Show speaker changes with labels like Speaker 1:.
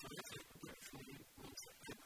Speaker 1: So that's a good feeling.